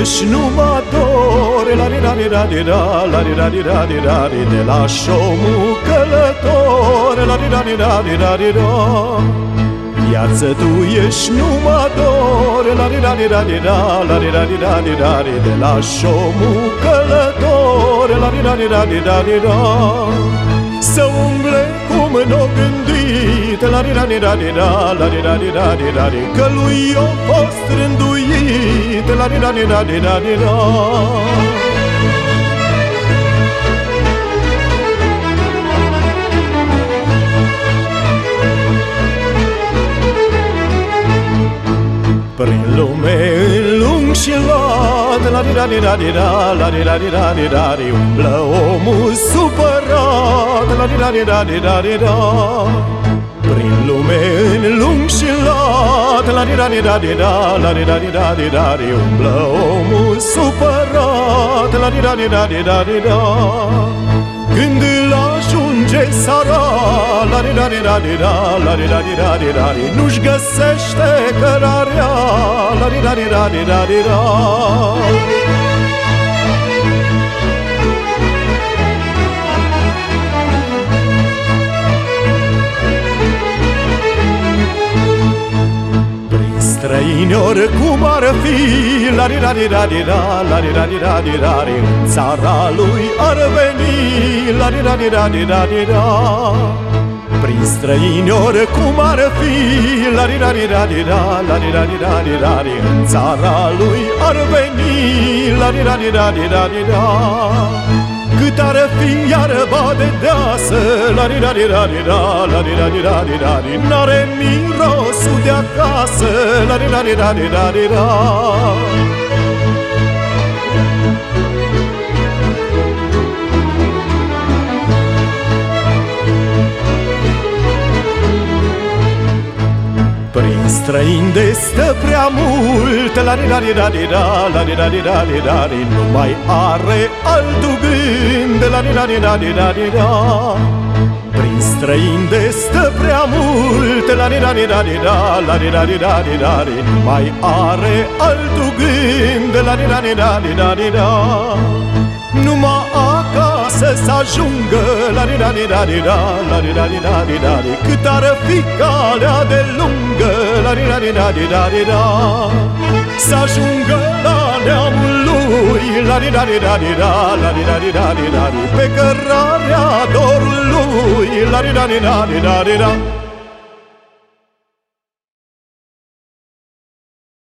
ești numai dor La ri ra ri ra ri ra, la ri ra ri ra ri ra ri De la șomul călător La ri ra ri ra ri ra ri ra Viață tu ești numai dor La ri ra ri ra ri ra, la ri ra ri ra ri ra ri De la șomul călător La ri ra ri ra ri ra ri ra Să umble cum n-o gândit La ri ra ri ra ri ra, la ri ra ri ra ri ra ri Că lui o fost rânduit La ri ra ri ra ri ra ri ra Prin lume în lung și lat La di da di da di da La di da di da di da di Umblă omul supărat La di da di da di da di da Prin lume în lung și lat La di da di da di da La di da di da di da di Umblă omul supărat La di da di da di da di da Când îl ajunge sara La di da di da di da La di da di da di da di Nu-și găsește cărarea La di da di da di da di da străini oricum ar fi La di da di da di da La di da di da di da di În țara lui ar veni La di da di da di da di da Prin străini oricum ar fi La di da di da di da La di da di da di da di În țara lui ar veni La di da di da di da di da cât ar fi iarba de deasă La di da di da di da La di da di da di da di N-are mirosul de acasă La străini de stă prea mult La di da di da di da La di da di da di da di Nu mai are altul gând La di da di da di da di da Prin străini de stă prea mult La di da di da di da La di da di da di da di Nu mai are altul gând La di da di da di da di da Numai acasă să ajungă La di da di da di da La di da di da di da di Cât ar fi calea de lungă La di da di da di da di da Să ajungă la neamul lui. La di da di da di da La di da di da di da di Pe cărarea dorului. La di da di da di da di da